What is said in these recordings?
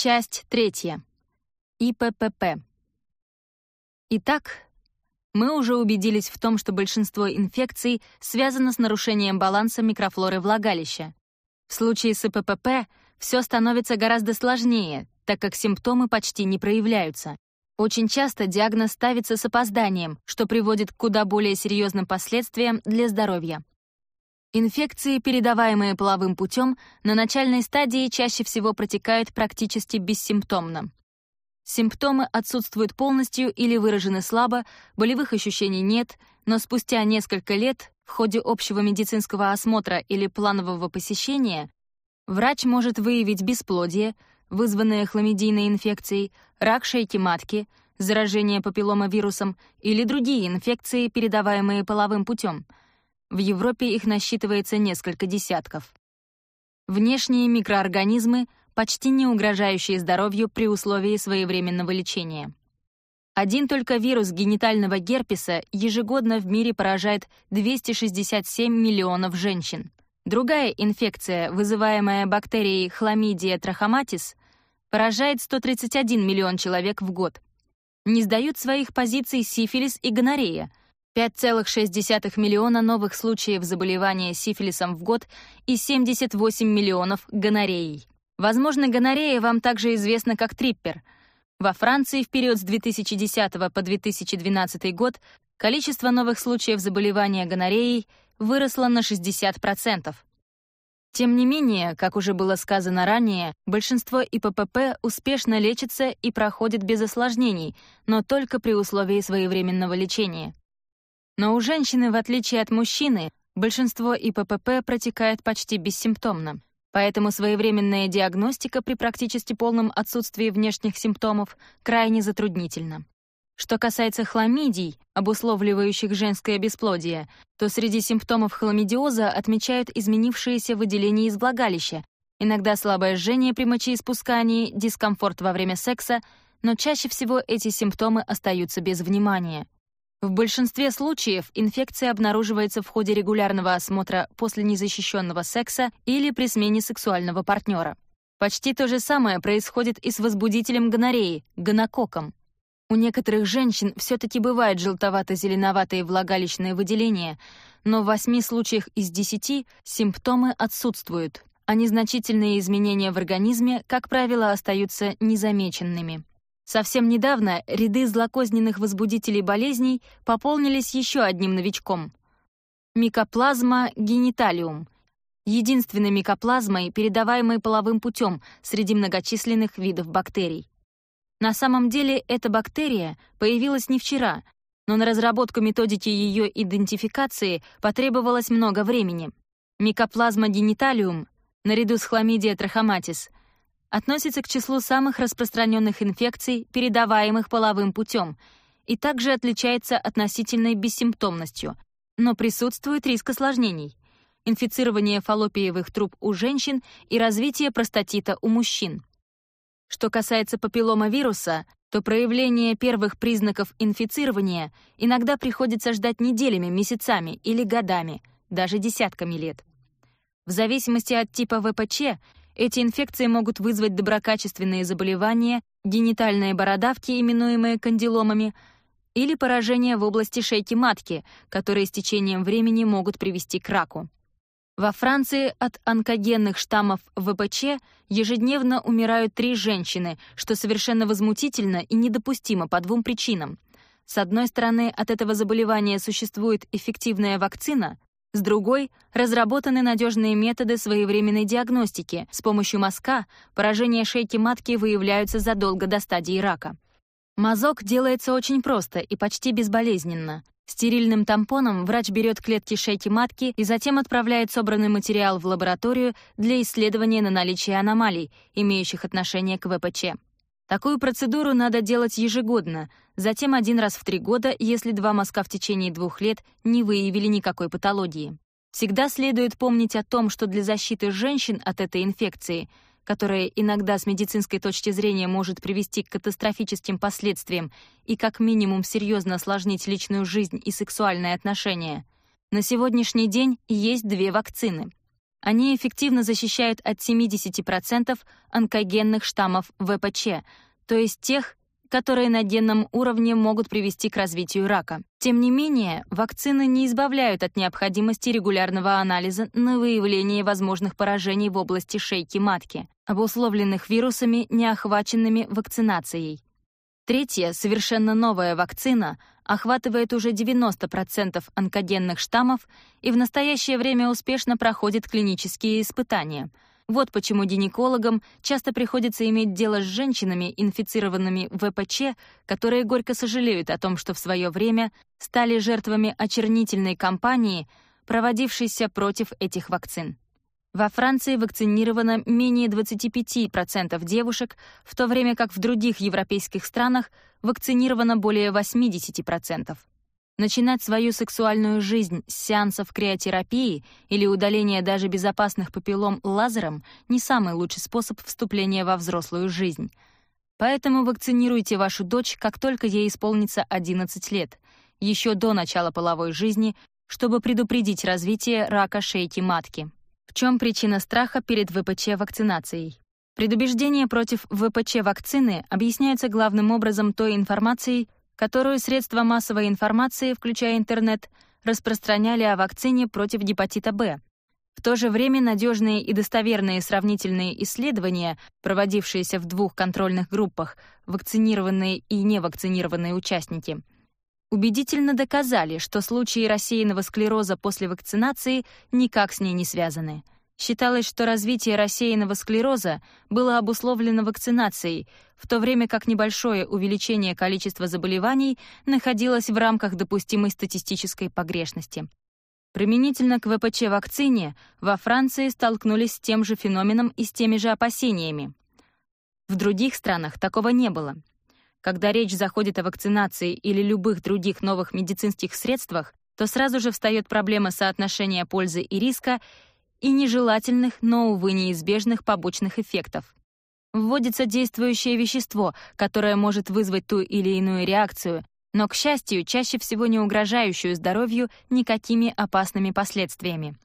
Часть третья. ИППП. Итак, мы уже убедились в том, что большинство инфекций связано с нарушением баланса микрофлоры влагалища. В случае с ИППП все становится гораздо сложнее, так как симптомы почти не проявляются. Очень часто диагноз ставится с опозданием, что приводит к куда более серьезным последствиям для здоровья. Инфекции, передаваемые половым путем, на начальной стадии чаще всего протекают практически бессимптомно. Симптомы отсутствуют полностью или выражены слабо, болевых ощущений нет, но спустя несколько лет в ходе общего медицинского осмотра или планового посещения врач может выявить бесплодие, вызванное хламидийной инфекцией, рак шейки матки, заражение папилломовирусом или другие инфекции, передаваемые половым путем — в Европе их насчитывается несколько десятков. Внешние микроорганизмы, почти не угрожающие здоровью при условии своевременного лечения. Один только вирус генитального герпеса ежегодно в мире поражает 267 миллионов женщин. Другая инфекция, вызываемая бактерией хламидия трахоматис, поражает 131 миллион человек в год. Не сдают своих позиций сифилис и гонорея — 5,6 миллиона новых случаев заболевания сифилисом в год и 78 миллионов гонореей. Возможно, гонорея вам также известна как триппер. Во Франции в период с 2010 по 2012 год количество новых случаев заболевания гонореей выросло на 60%. Тем не менее, как уже было сказано ранее, большинство ИППП успешно лечится и проходит без осложнений, но только при условии своевременного лечения. Но у женщины, в отличие от мужчины, большинство ИППП протекает почти бессимптомно. Поэтому своевременная диагностика при практически полном отсутствии внешних симптомов крайне затруднительна. Что касается хламидий, обусловливающих женское бесплодие, то среди симптомов хламидиоза отмечают изменившиеся выделения из влагалища, иногда слабое жжение при мочеиспускании, дискомфорт во время секса, но чаще всего эти симптомы остаются без внимания — в большинстве случаев инфекция обнаруживается в ходе регулярного осмотра после незащищенного секса или при смене сексуального партнера. Почти то же самое происходит и с возбудителем гонореи — гонококом. У некоторых женщин все-таки бывают желтовато-зеленоватые влагалищные выделения, но в восьми случаях из 10 симптомы отсутствуют, а незначительные изменения в организме, как правило, остаются незамеченными. Совсем недавно ряды злокозненных возбудителей болезней пополнились еще одним новичком — микоплазма гениталиум, единственной микоплазмой, передаваемой половым путем среди многочисленных видов бактерий. На самом деле эта бактерия появилась не вчера, но на разработку методики ее идентификации потребовалось много времени. Микоплазма гениталиум, наряду с хламидия трахоматис — относится к числу самых распространенных инфекций, передаваемых половым путем, и также отличается относительной бессимптомностью, но присутствует риск осложнений — инфицирование фаллопиевых труб у женщин и развитие простатита у мужчин. Что касается папилломавируса, то проявление первых признаков инфицирования иногда приходится ждать неделями, месяцами или годами, даже десятками лет. В зависимости от типа ВПЧ эти инфекции могут вызвать доброкачественные заболевания, генитальные бородавки, именуемые кандиломами, или поражения в области шейки матки, которые с течением времени могут привести к раку. Во Франции от онкогенных штаммов ВПЧ ежедневно умирают три женщины, что совершенно возмутительно и недопустимо по двум причинам. С одной стороны, от этого заболевания существует эффективная вакцина, с другой — разработаны надежные методы своевременной диагностики. С помощью мазка поражения шейки матки выявляются задолго до стадии рака. Мазок делается очень просто и почти безболезненно. Стерильным тампоном врач берет клетки шейки матки и затем отправляет собранный материал в лабораторию для исследования на наличие аномалий, имеющих отношение к ВПЧ. Такую процедуру надо делать ежегодно, затем один раз в три года, если два мазка в течение двух лет не выявили никакой патологии. Всегда следует помнить о том, что для защиты женщин от этой инфекции, которая иногда с медицинской точки зрения может привести к катастрофическим последствиям и как минимум серьезно осложнить личную жизнь и сексуальные отношения, на сегодняшний день есть две вакцины. Они эффективно защищают от 70% онкогенных штаммов ВПЧ, то есть тех, которые на генном уровне могут привести к развитию рака. Тем не менее, вакцины не избавляют от необходимости регулярного анализа на выявление возможных поражений в области шейки матки, обусловленных вирусами, не охваченными вакцинацией. Третья, совершенно новая вакцина, охватывает уже 90% онкогенных штаммов и в настоящее время успешно проходит клинические испытания. Вот почему гинекологам часто приходится иметь дело с женщинами, инфицированными ВПЧ, которые горько сожалеют о том, что в свое время стали жертвами очернительной кампании, проводившейся против этих вакцин. Во Франции вакцинировано менее 25% девушек, в то время как в других европейских странах вакцинировано более 80%. Начинать свою сексуальную жизнь с сеансов криотерапии или удаления даже безопасных папиллом лазером не самый лучший способ вступления во взрослую жизнь. Поэтому вакцинируйте вашу дочь, как только ей исполнится 11 лет, еще до начала половой жизни, чтобы предупредить развитие рака шейки матки. В чем причина страха перед ВПЧ-вакцинацией? Предубеждение против ВПЧ-вакцины объясняется главным образом той информацией, которую средства массовой информации, включая интернет, распространяли о вакцине против гепатита Б. В то же время надежные и достоверные сравнительные исследования, проводившиеся в двух контрольных группах, вакцинированные и невакцинированные участники — убедительно доказали, что случаи рассеянного склероза после вакцинации никак с ней не связаны. Считалось, что развитие рассеянного склероза было обусловлено вакцинацией, в то время как небольшое увеличение количества заболеваний находилось в рамках допустимой статистической погрешности. Применительно к ВПЧ-вакцине во Франции столкнулись с тем же феноменом и с теми же опасениями. В других странах такого не было. Когда речь заходит о вакцинации или любых других новых медицинских средствах, то сразу же встает проблема соотношения пользы и риска и нежелательных, но, увы, неизбежных побочных эффектов. Вводится действующее вещество, которое может вызвать ту или иную реакцию, но, к счастью, чаще всего не угрожающую здоровью никакими опасными последствиями.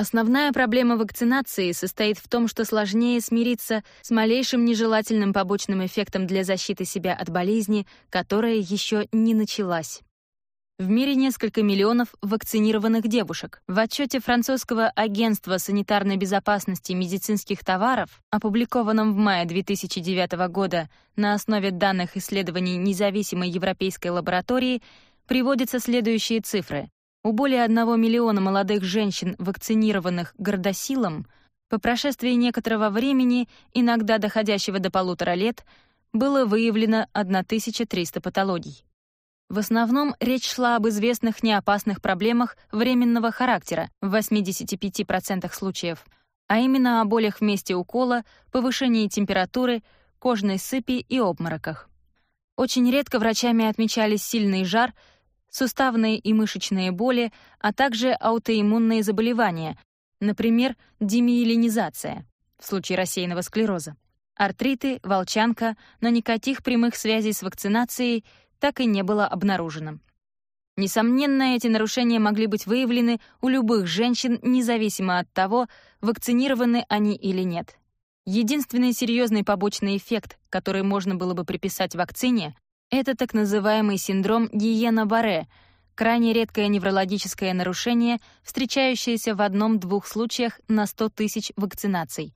Основная проблема вакцинации состоит в том, что сложнее смириться с малейшим нежелательным побочным эффектом для защиты себя от болезни, которая еще не началась. В мире несколько миллионов вакцинированных девушек. В отчете французского агентства санитарной безопасности медицинских товаров, опубликованном в мае 2009 года на основе данных исследований независимой европейской лаборатории, приводятся следующие цифры. У более 1 миллиона молодых женщин, вакцинированных гордосилом, по прошествии некоторого времени, иногда доходящего до полутора лет, было выявлено 1300 патологий. В основном речь шла об известных неопасных проблемах временного характера в 85% случаев, а именно о болях в месте укола, повышении температуры, кожной сыпи и обмороках. Очень редко врачами отмечались сильный жар — суставные и мышечные боли, а также аутоиммунные заболевания, например, демиелинизация в случае рассеянного склероза, артриты, волчанка, но никаких прямых связей с вакцинацией так и не было обнаружено. Несомненно, эти нарушения могли быть выявлены у любых женщин, независимо от того, вакцинированы они или нет. Единственный серьезный побочный эффект, который можно было бы приписать вакцине, это так называемый синдром Гиена-Барре, крайне редкое неврологическое нарушение, встречающееся в одном-двух случаях на 100 тысяч вакцинаций.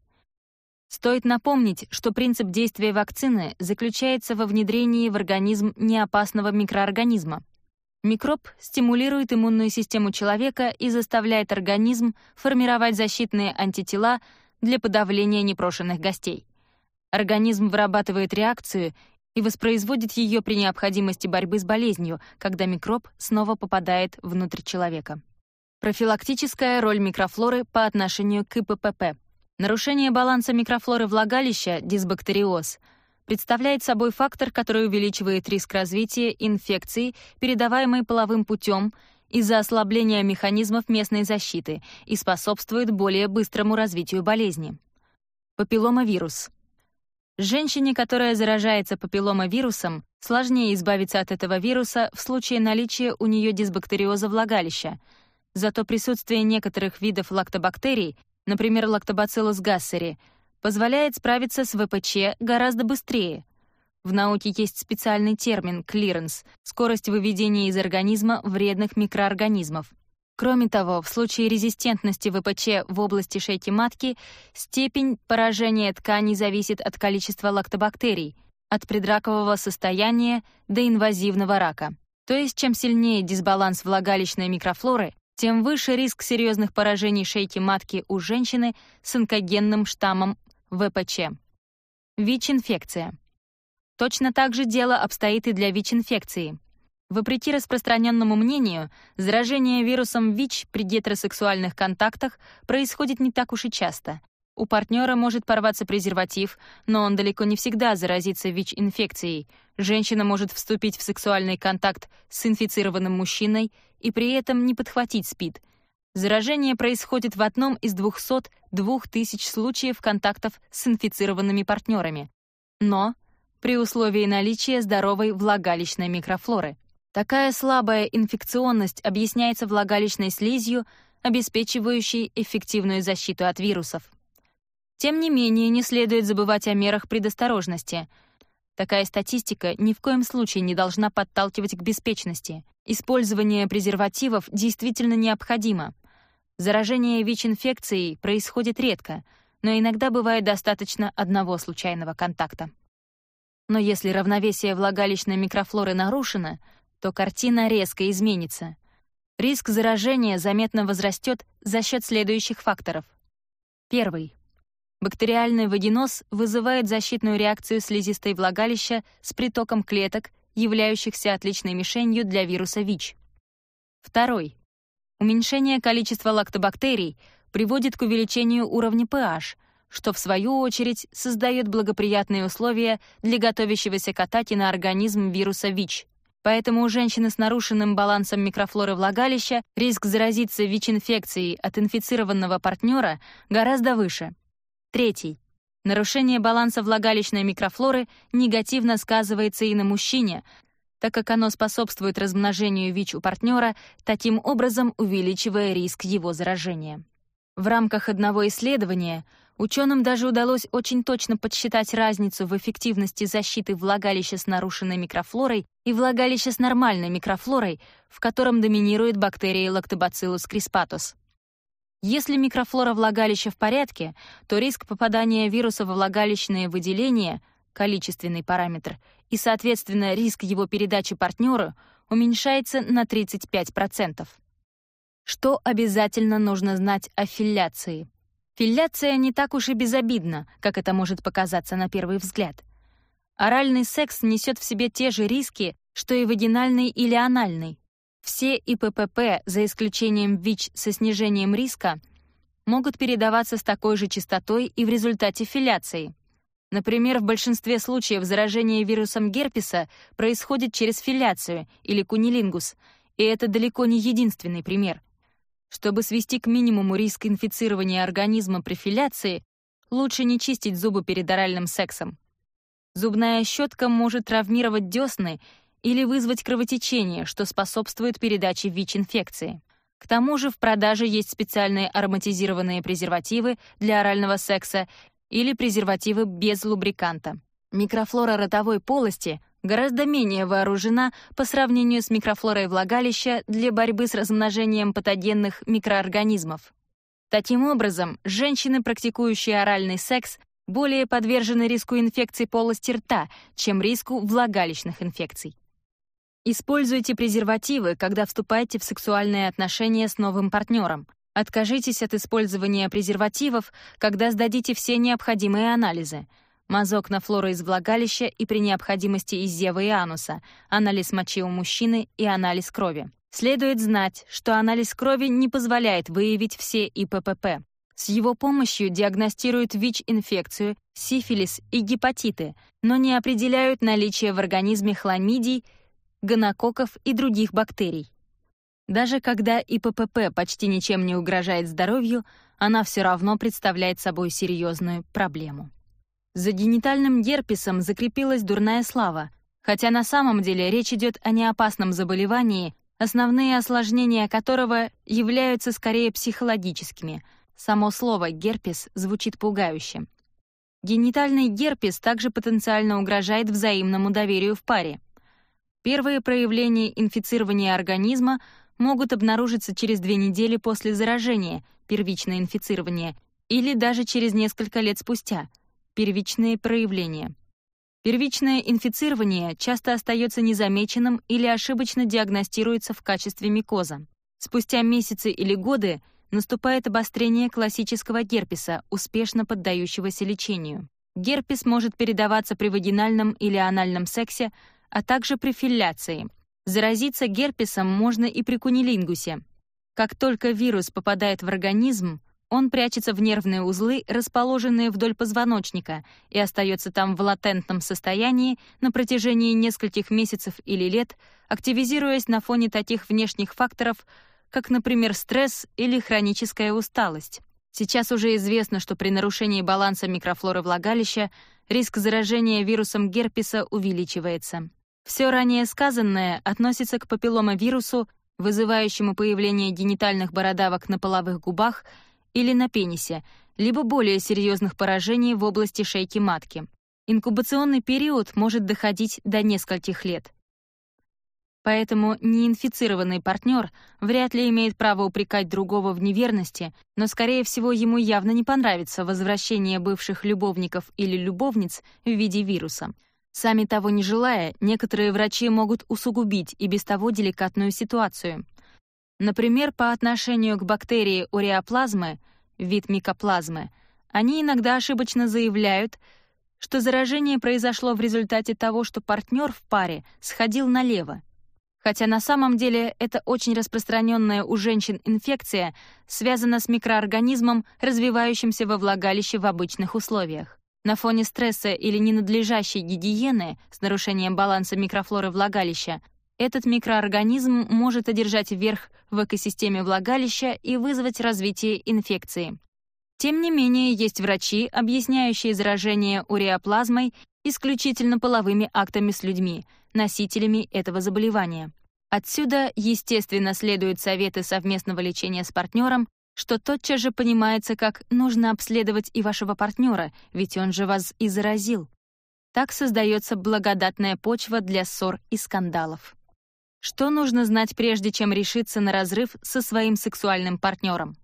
Стоит напомнить, что принцип действия вакцины заключается во внедрении в организм неопасного микроорганизма. Микроб стимулирует иммунную систему человека и заставляет организм формировать защитные антитела для подавления непрошенных гостей. Организм вырабатывает реакцию и воспроизводит ее при необходимости борьбы с болезнью, когда микроб снова попадает внутрь человека. Профилактическая роль микрофлоры по отношению к ИППП. Нарушение баланса микрофлоры влагалища, дисбактериоз, представляет собой фактор, который увеличивает риск развития инфекции, передаваемой половым путем, из-за ослабления механизмов местной защиты и способствует более быстрому развитию болезни. Папилломавирус Женщине, которая заражается папилломовирусом, сложнее избавиться от этого вируса в случае наличия у нее дисбактериоза влагалища. Зато присутствие некоторых видов лактобактерий, например, Lactobacillus gasseri, позволяет справиться с ВПЧ гораздо быстрее. В науке есть специальный термин «клиренс» — скорость выведения из организма вредных микроорганизмов — Кроме того, в случае резистентности ВПЧ в области шейки матки степень поражения ткани зависит от количества лактобактерий, от предракового состояния до инвазивного рака. То есть чем сильнее дисбаланс влагалищной микрофлоры, тем выше риск серьезных поражений шейки матки у женщины с онкогенным штаммом ВПЧ. ВИЧ-инфекция. Точно так же дело обстоит и для ВИЧ-инфекции — Вопреки распространенному мнению, заражение вирусом ВИЧ при гетеросексуальных контактах происходит не так уж и часто. У партнера может порваться презерватив, но он далеко не всегда заразится ВИЧ-инфекцией. Женщина может вступить в сексуальный контакт с инфицированным мужчиной и при этом не подхватить СПИД. Заражение происходит в одном из 202 тысяч случаев контактов с инфицированными партнерами. Но при условии наличия здоровой влагалищной микрофлоры — Такая слабая инфекционность объясняется влагалищной слизью, обеспечивающей эффективную защиту от вирусов. Тем не менее, не следует забывать о мерах предосторожности. Такая статистика ни в коем случае не должна подталкивать к беспечности. Использование презервативов действительно необходимо. Заражение ВИЧ-инфекцией происходит редко, но иногда бывает достаточно одного случайного контакта. Но если равновесие влагалищной микрофлоры нарушено, то картина резко изменится. Риск заражения заметно возрастет за счет следующих факторов. Первый. Бактериальный водяноз вызывает защитную реакцию слизистой влагалища с притоком клеток, являющихся отличной мишенью для вируса ВИЧ. Второй. Уменьшение количества лактобактерий приводит к увеличению уровня pH, что, в свою очередь, создает благоприятные условия для готовящегося к атаке на организм вируса ВИЧ. Поэтому у женщины с нарушенным балансом микрофлоры влагалища риск заразиться ВИЧ-инфекцией от инфицированного партнера гораздо выше. Третий. Нарушение баланса влагалищной микрофлоры негативно сказывается и на мужчине, так как оно способствует размножению ВИЧ у партнера, таким образом увеличивая риск его заражения. В рамках одного исследования — Ученым даже удалось очень точно подсчитать разницу в эффективности защиты влагалища с нарушенной микрофлорой и влагалища с нормальной микрофлорой, в котором доминирует бактерия Lactobacillus crispatus. Если микрофлора влагалища в порядке, то риск попадания вируса во влагалищные выделения, количественный параметр, и, соответственно, риск его передачи партнеру уменьшается на 35%. Что обязательно нужно знать о филляции? Филляция не так уж и безобидна, как это может показаться на первый взгляд. Оральный секс несет в себе те же риски, что и вагинальный или анальный. Все ИППП, за исключением ВИЧ со снижением риска, могут передаваться с такой же частотой и в результате филляции. Например, в большинстве случаев заражение вирусом герпеса происходит через филляцию или кунилингус, и это далеко не единственный пример — чтобы свести к минимуму риск инфицирования организма при филяции, лучше не чистить зубы перед оральным сексом. Зубная щетка может травмировать десны или вызвать кровотечение, что способствует передаче ВИЧ-инфекции. К тому же в продаже есть специальные ароматизированные презервативы для орального секса или презервативы без лубриканта. Микрофлора ротовой полости гораздо менее вооружена по сравнению с микрофлорой влагалища для борьбы с размножением патогенных микроорганизмов. Таким образом, женщины, практикующие оральный секс, более подвержены риску инфекций полости рта, чем риску влагалищных инфекций. Используйте презервативы, когда вступаете в сексуальные отношения с новым партнером. Откажитесь от использования презервативов, когда сдадите все необходимые анализы — Мазок на флору из влагалища и при необходимости из зевы и ануса, анализ мочи у мужчины и анализ крови. Следует знать, что анализ крови не позволяет выявить все ИППП. С его помощью диагностируют ВИЧ-инфекцию, сифилис и гепатиты, но не определяют наличие в организме хламидий, гонококков и других бактерий. Даже когда ИППП почти ничем не угрожает здоровью, она все равно представляет собой серьезную проблему. За генитальным герпесом закрепилась дурная слава, хотя на самом деле речь идет о неопасном заболевании, основные осложнения которого являются скорее психологическими. Само слово «герпес» звучит пугающе. Генитальный герпес также потенциально угрожает взаимному доверию в паре. Первые проявления инфицирования организма могут обнаружиться через две недели после заражения, первичное инфицирование, или даже через несколько лет спустя — Первичные проявления. Первичное инфицирование часто остается незамеченным или ошибочно диагностируется в качестве микоза. Спустя месяцы или годы наступает обострение классического герпеса, успешно поддающегося лечению. Герпес может передаваться при вагинальном или анальном сексе, а также при филляции. Заразиться герпесом можно и при кунилингусе. Как только вирус попадает в организм, он прячется в нервные узлы, расположенные вдоль позвоночника, и остается там в латентном состоянии на протяжении нескольких месяцев или лет, активизируясь на фоне таких внешних факторов, как, например, стресс или хроническая усталость. Сейчас уже известно, что при нарушении баланса микрофлоры влагалища риск заражения вирусом герпеса увеличивается. Все ранее сказанное относится к папилломовирусу, вызывающему появление генитальных бородавок на половых губах или на пенисе, либо более серьезных поражений в области шейки матки. Инкубационный период может доходить до нескольких лет. Поэтому неинфицированный партнер вряд ли имеет право упрекать другого в неверности, но, скорее всего, ему явно не понравится возвращение бывших любовников или любовниц в виде вируса. Сами того не желая, некоторые врачи могут усугубить и без того деликатную ситуацию. Например, по отношению к бактерии уреоплазмы, вид микоплазмы, они иногда ошибочно заявляют, что заражение произошло в результате того, что партнер в паре сходил налево. Хотя на самом деле это очень распространенная у женщин инфекция связана с микроорганизмом, развивающимся во влагалище в обычных условиях. На фоне стресса или ненадлежащей гигиены с нарушением баланса микрофлоры влагалища этот микроорганизм может одержать верх в экосистеме влагалища и вызвать развитие инфекции. Тем не менее, есть врачи, объясняющие заражение уреоплазмой исключительно половыми актами с людьми, носителями этого заболевания. Отсюда, естественно, следуют советы совместного лечения с партнером, что тотчас же понимается, как нужно обследовать и вашего партнера, ведь он же вас и заразил. Так создается благодатная почва для ссор и скандалов. Что нужно знать, прежде чем решиться на разрыв со своим сексуальным партнером?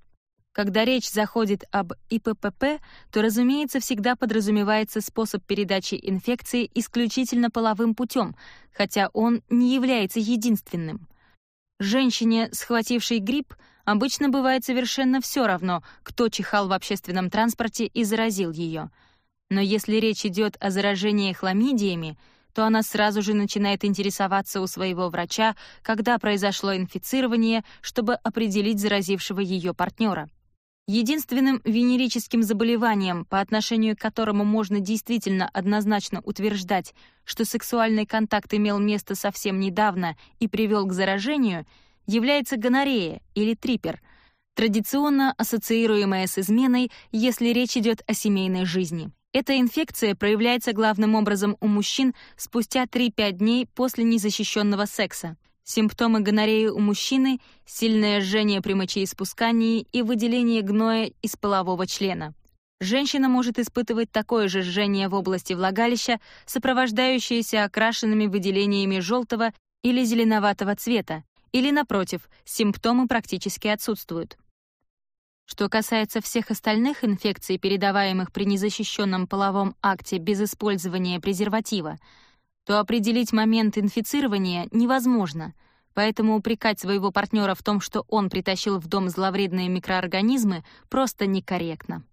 Когда речь заходит об ИППП, то, разумеется, всегда подразумевается способ передачи инфекции исключительно половым путем, хотя он не является единственным. Женщине, схватившей грипп, обычно бывает совершенно все равно, кто чихал в общественном транспорте и заразил ее. Но если речь идет о заражении хламидиями — то она сразу же начинает интересоваться у своего врача, когда произошло инфицирование, чтобы определить заразившего ее партнера. Единственным венерическим заболеванием, по отношению к которому можно действительно однозначно утверждать, что сексуальный контакт имел место совсем недавно и привел к заражению, является гонорея или трипер, традиционно ассоциируемая с изменой, если речь идет о семейной жизни. Эта инфекция проявляется главным образом у мужчин спустя 3-5 дней после незащищенного секса. Симптомы гонореи у мужчины — сильное жжение при мочеиспускании и выделение гноя из полового члена. Женщина может испытывать такое же жжение в области влагалища, сопровождающееся окрашенными выделениями желтого или зеленоватого цвета, или, напротив, симптомы практически отсутствуют. Что касается всех остальных инфекций, передаваемых при незащищенном половом акте без использования презерватива, то определить момент инфицирования невозможно, поэтому упрекать своего партнера в том, что он притащил в дом зловредные микроорганизмы, просто некорректно.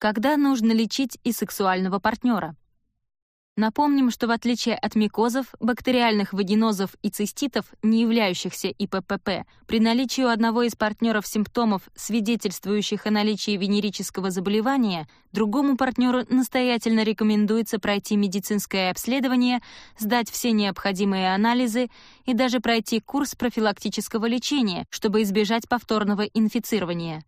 Когда нужно лечить и сексуального партнера? Напомним, что в отличие от микозов, бактериальных вагинозов и циститов, не являющихся ИППП, при наличии у одного из партнеров симптомов, свидетельствующих о наличии венерического заболевания, другому партнеру настоятельно рекомендуется пройти медицинское обследование, сдать все необходимые анализы и даже пройти курс профилактического лечения, чтобы избежать повторного инфицирования.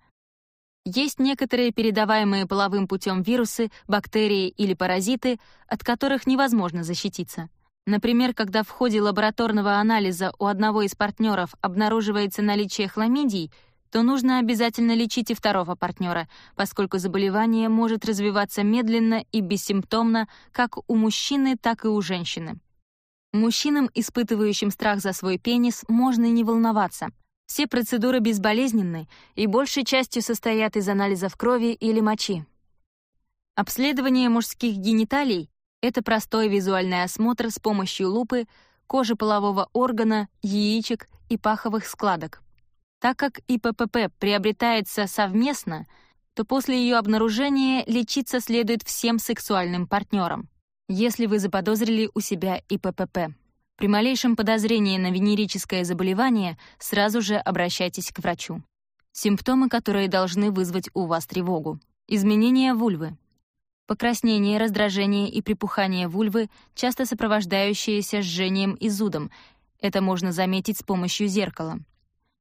Есть некоторые передаваемые половым путем вирусы, бактерии или паразиты, от которых невозможно защититься. Например, когда в ходе лабораторного анализа у одного из партнеров обнаруживается наличие хламидий, то нужно обязательно лечить и второго партнера, поскольку заболевание может развиваться медленно и бессимптомно как у мужчины, так и у женщины. Мужчинам, испытывающим страх за свой пенис, можно не волноваться — все процедуры безболезненны и большей частью состоят из анализов крови или мочи. Обследование мужских гениталий — это простой визуальный осмотр с помощью лупы, кожи полового органа, яичек и паховых складок. Так как ИППП приобретается совместно, то после ее обнаружения лечиться следует всем сексуальным партнерам, если вы заподозрили у себя ИППП. При малейшем подозрении на венерическое заболевание сразу же обращайтесь к врачу. Симптомы, которые должны вызвать у вас тревогу. Изменения вульвы. Покраснение, раздражение и припухание вульвы, часто сопровождающиеся жжением и зудом. Это можно заметить с помощью зеркала.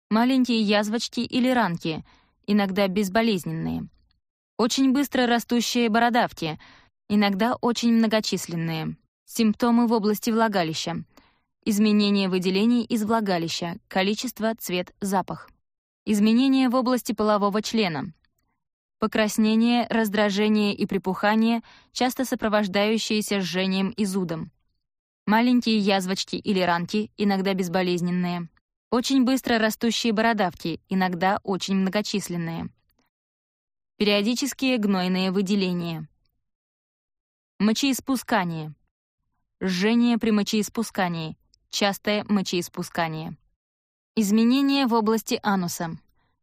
Маленькие язвочки или ранки, иногда безболезненные. Очень быстро растущие бородавки, иногда очень многочисленные. Симптомы в области влагалища — Изменение выделений из влагалища, количество, цвет, запах. Изменения в области полового члена. Покраснение, раздражение и припухание, часто сопровождающиеся жжением и зудом. Маленькие язвочки или ранки, иногда безболезненные. Очень быстро растущие бородавки, иногда очень многочисленные. Периодические гнойные выделения. Мочеиспускание. Жжение при мочеиспускании частое мочеиспускание. Изменения в области ануса.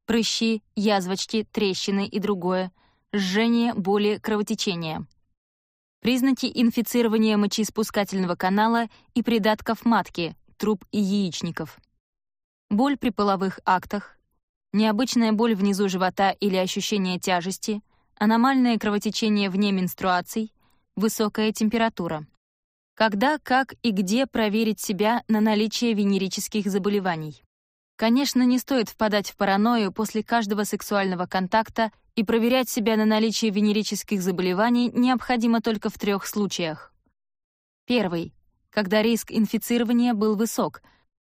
Прыщи, язвочки, трещины и другое. Жжение, боли, кровотечение. Признаки инфицирования мочеиспускательного канала и придатков матки, труб и яичников. Боль при половых актах. Необычная боль внизу живота или ощущение тяжести. Аномальное кровотечение вне менструаций. Высокая температура. Когда, как и где проверить себя на наличие венерических заболеваний? Конечно, не стоит впадать в паранойю после каждого сексуального контакта и проверять себя на наличие венерических заболеваний необходимо только в трех случаях. Первый. Когда риск инфицирования был высок,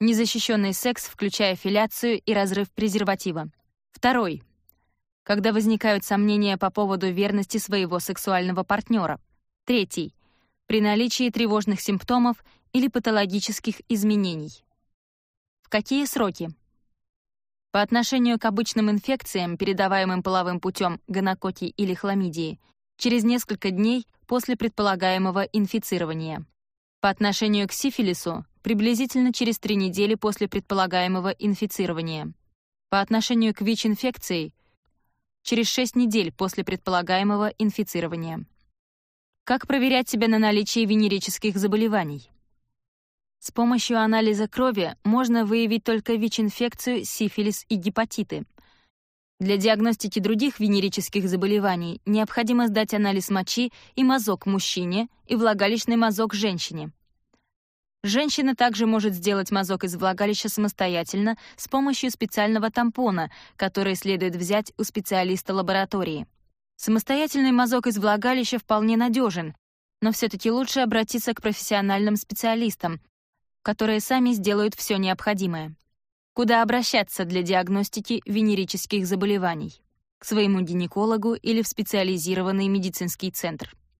незащищенный секс, включая филяцию и разрыв презерватива. Второй. Когда возникают сомнения по поводу верности своего сексуального партнера. Третий при наличии тревожных симптомов или патологических изменений. В какие сроки? По отношению к обычным инфекциям, передаваемым половым путем гонококки или хламидии, через несколько дней после предполагаемого инфицирования. По отношению к сифилису, приблизительно через три недели после предполагаемого инфицирования. По отношению к ВИЧ-инфекции, через 6 недель после предполагаемого инфицирования. Как проверять себя на наличие венерических заболеваний? С помощью анализа крови можно выявить только ВИЧ-инфекцию, сифилис и гепатиты. Для диагностики других венерических заболеваний необходимо сдать анализ мочи и мазок мужчине и влагалищный мазок женщине. Женщина также может сделать мазок из влагалища самостоятельно с помощью специального тампона, который следует взять у специалиста лаборатории. Самостоятельный мазок из влагалища вполне надежен, но все-таки лучше обратиться к профессиональным специалистам, которые сами сделают все необходимое. Куда обращаться для диагностики венерических заболеваний? К своему гинекологу или в специализированный медицинский центр.